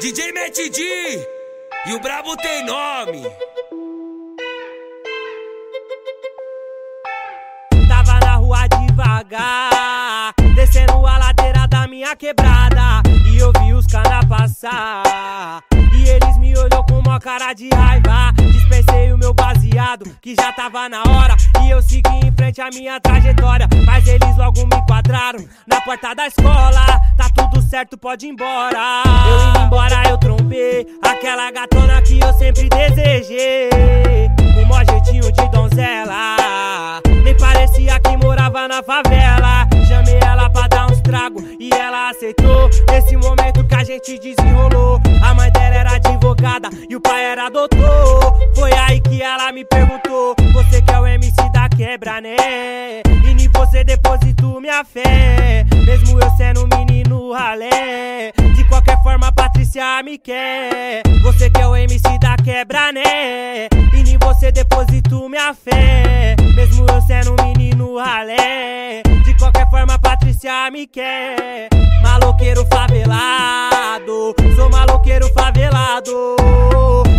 DJ Matt D e o Brabo tem nome. Tava na rua devagar, descendo a ladeira da minha quebrada. E eu vi os cana passar. E eles me olhou com uma cara de raiva. Dispensei o meu baseado, que já tava na hora. E eu segui em frente a minha trajetória. Mas eles logo me enquadraram na porta da escola. Tá tudo certo, pode ir embora. Eu indo embora, eu trombei aquela gatona que eu sempre desejei. Com mó jeitinho de donzela. Nem parecia que morava na favela. Chamei ela pra dar uns tragos e ela aceitou. Nesse momento que a gente desenrolou. A mãe dela era advogada e o pai era doutor. Foi aí que ela me perguntou: Você que é o MC da quebra, né? E nem você depositou minha fé. Mesmo Patrícia me quer. Você que é o MC da quebra, né? E nem você depositou minha fé. Mesmo eu sendo um menino ralé. De qualquer forma, Patrícia me quer. Maloqueiro favelado. Sou maloqueiro favelado.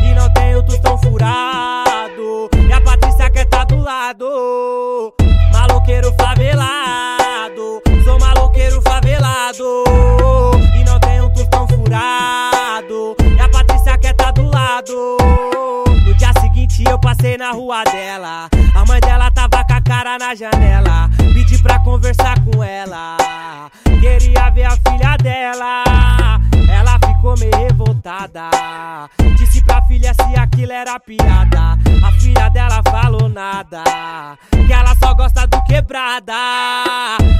E não tenho tostão furado. E a Patrícia quer tá do lado. Maloqueiro favelado. Eu passei na rua dela. A mãe dela tava com a cara na janela. Pedi pra conversar com ela. Queria ver a filha dela. Ela ficou meio revoltada. Disse pra filha se aquilo era piada. A filha dela falou nada. Que ela só gosta do quebrada.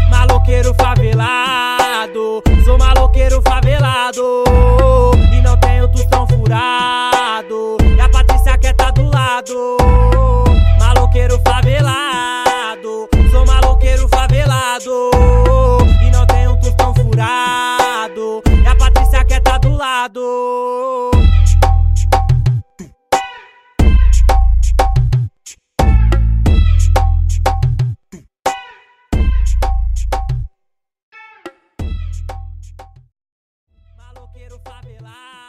Maloqueiro favelado. Sou maloqueiro favelado. favelado, maloqueiro favelado. Sou maloqueiro favelado e não tenho um tostão furado. E a Patrícia quer tá do lado. Maloqueiro favelado.